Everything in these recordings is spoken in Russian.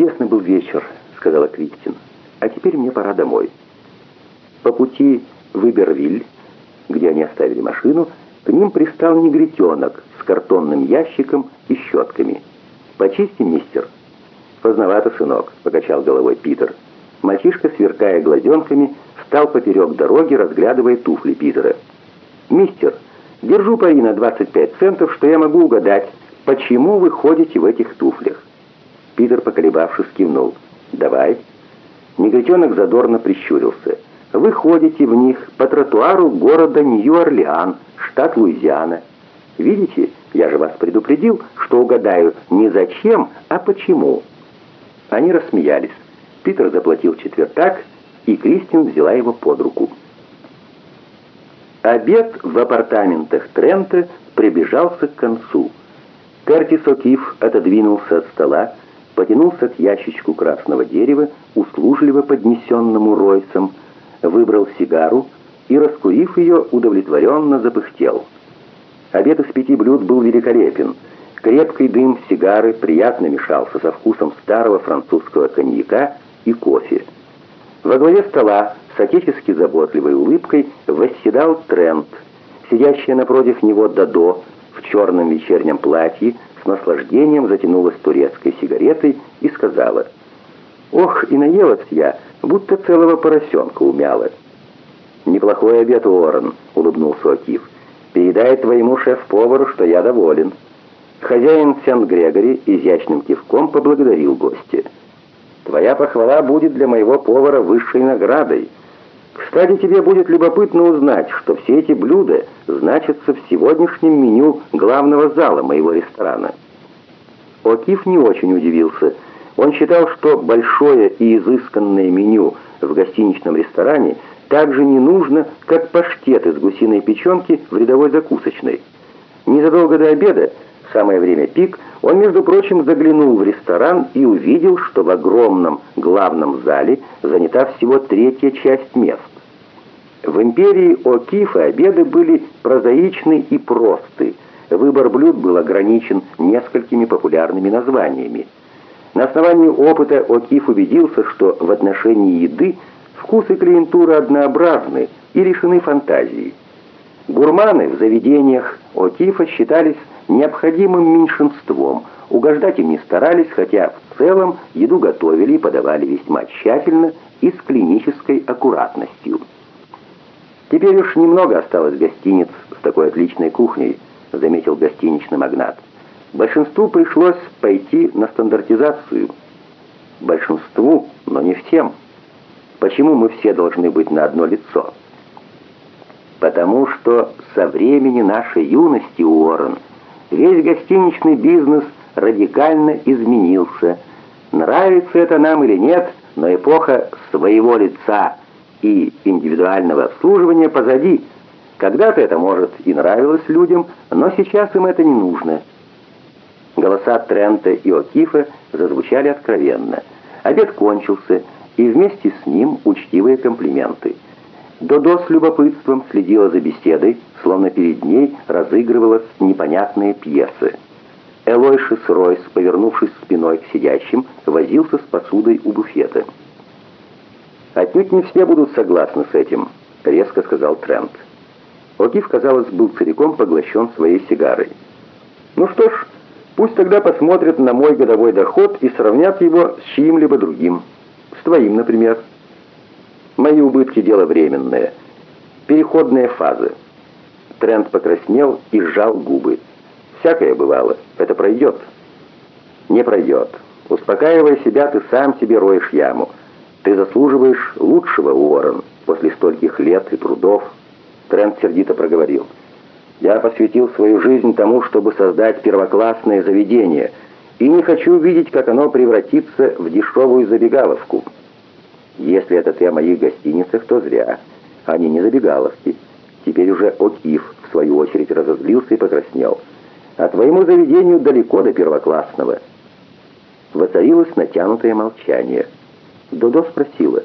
«Чудесный был вечер», — сказала Кристин. «А теперь мне пора домой». По пути в Ибервиль, где они оставили машину, к ним пристал негритенок с картонным ящиком и щетками. «Почистим, мистер?» «Поздновато, сынок», — покачал головой Питер. Мальчишка, сверкая глазенками, встал поперек дороги, разглядывая туфли Питера. «Мистер, держу пари на 25 центов, что я могу угадать, почему вы ходите в этих туфлях». Питер, поколебавшись, кивнул. «Давай». Негритенок задорно прищурился. «Вы ходите в них по тротуару города Нью-Орлеан, штат Луизиана. Видите, я же вас предупредил, что угадаю не зачем, а почему». Они рассмеялись. Питер заплатил четвертак, и Кристин взяла его под руку. Обед в апартаментах Трента приближался к концу. Кертис О'Кив отодвинулся от стола, потянулся к ящичку красного дерева, услужливо поднесенному Ройсом, выбрал сигару и, раскурив ее, удовлетворенно запыхтел. Обед из пяти блюд был великолепен — Крепкий дым сигары приятно мешался со вкусом старого французского коньяка и кофе. Во главе стола с отечески заботливой улыбкой восседал Трент. Сидящая напротив него Дадо в черном вечернем платье с наслаждением затянулась турецкой сигаретой и сказала «Ох, и наелась я, будто целого поросенка умяла». «Неплохой обед, Уоррен», — улыбнулся Акив. «Передай твоему шеф-повару, что я доволен». Хозяин Сент-Грегори изящным кивком поблагодарил гостя. «Твоя похвала будет для моего повара высшей наградой. Кстати, тебе будет любопытно узнать, что все эти блюда значатся в сегодняшнем меню главного зала моего ресторана». Окиф не очень удивился. Он считал, что большое и изысканное меню в гостиничном ресторане так же не нужно, как паштет из гусиной печенки в рядовой закусочной. Незадолго до обеда самое время пик, он, между прочим, заглянул в ресторан и увидел, что в огромном главном зале занята всего третья часть мест. В империи Окифа обеды были прозаичны и просты. Выбор блюд был ограничен несколькими популярными названиями. На основании опыта Окиф убедился, что в отношении еды вкусы клиентуры однообразны и лишены фантазии. Гурманы в заведениях Окифа считались необходимым меньшинством. Угождать им не старались, хотя в целом еду готовили и подавали весьма тщательно и с клинической аккуратностью. «Теперь уж немного осталось гостиниц с такой отличной кухней», заметил гостиничный магнат. «Большинству пришлось пойти на стандартизацию». «Большинству, но не всем. Почему мы все должны быть на одно лицо?» «Потому что со времени нашей юности, Уоррен, Весь гостиничный бизнес радикально изменился. Нравится это нам или нет, но эпоха своего лица и индивидуального обслуживания позади. Когда-то это, может, и нравилось людям, но сейчас им это не нужно. Голоса Трента и Окифа зазвучали откровенно. Обед кончился, и вместе с ним учтивые комплименты – Додо с любопытством следила за беседой, словно перед ней разыгрывалась непонятная пьеса. Элойшис Ройс, повернувшись спиной к сидящим, возился с посудой у буфета. «Отнюдь не все будут согласны с этим», — резко сказал Трент. Огив, казалось, был целиком поглощен своей сигарой. «Ну что ж, пусть тогда посмотрят на мой годовой доход и сравнят его с чьим-либо другим. С твоим, например». Мои убытки – дело временное. Переходные фазы. Тренд покраснел и сжал губы. Всякое бывало. Это пройдет. Не пройдет. Успокаивая себя, ты сам себе роешь яму. Ты заслуживаешь лучшего, Уоррен, после стольких лет и трудов. Тренд сердито проговорил. Я посвятил свою жизнь тому, чтобы создать первоклассное заведение, и не хочу видеть, как оно превратится в дешевую забегаловку. Если это ты о моих гостиницах, то зря. Они не забегаловки. Теперь уже Окиф, в свою очередь, разозлился и покраснел. А твоему заведению далеко до первоклассного. Воцарилось натянутое молчание. Додо спросила,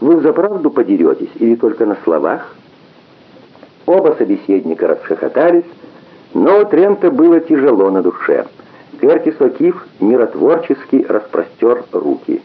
«Вы за правду подеретесь или только на словах?» Оба собеседника расхохотались, но Трента было тяжело на душе. Кертис О'Кив миротворчески распростер руки.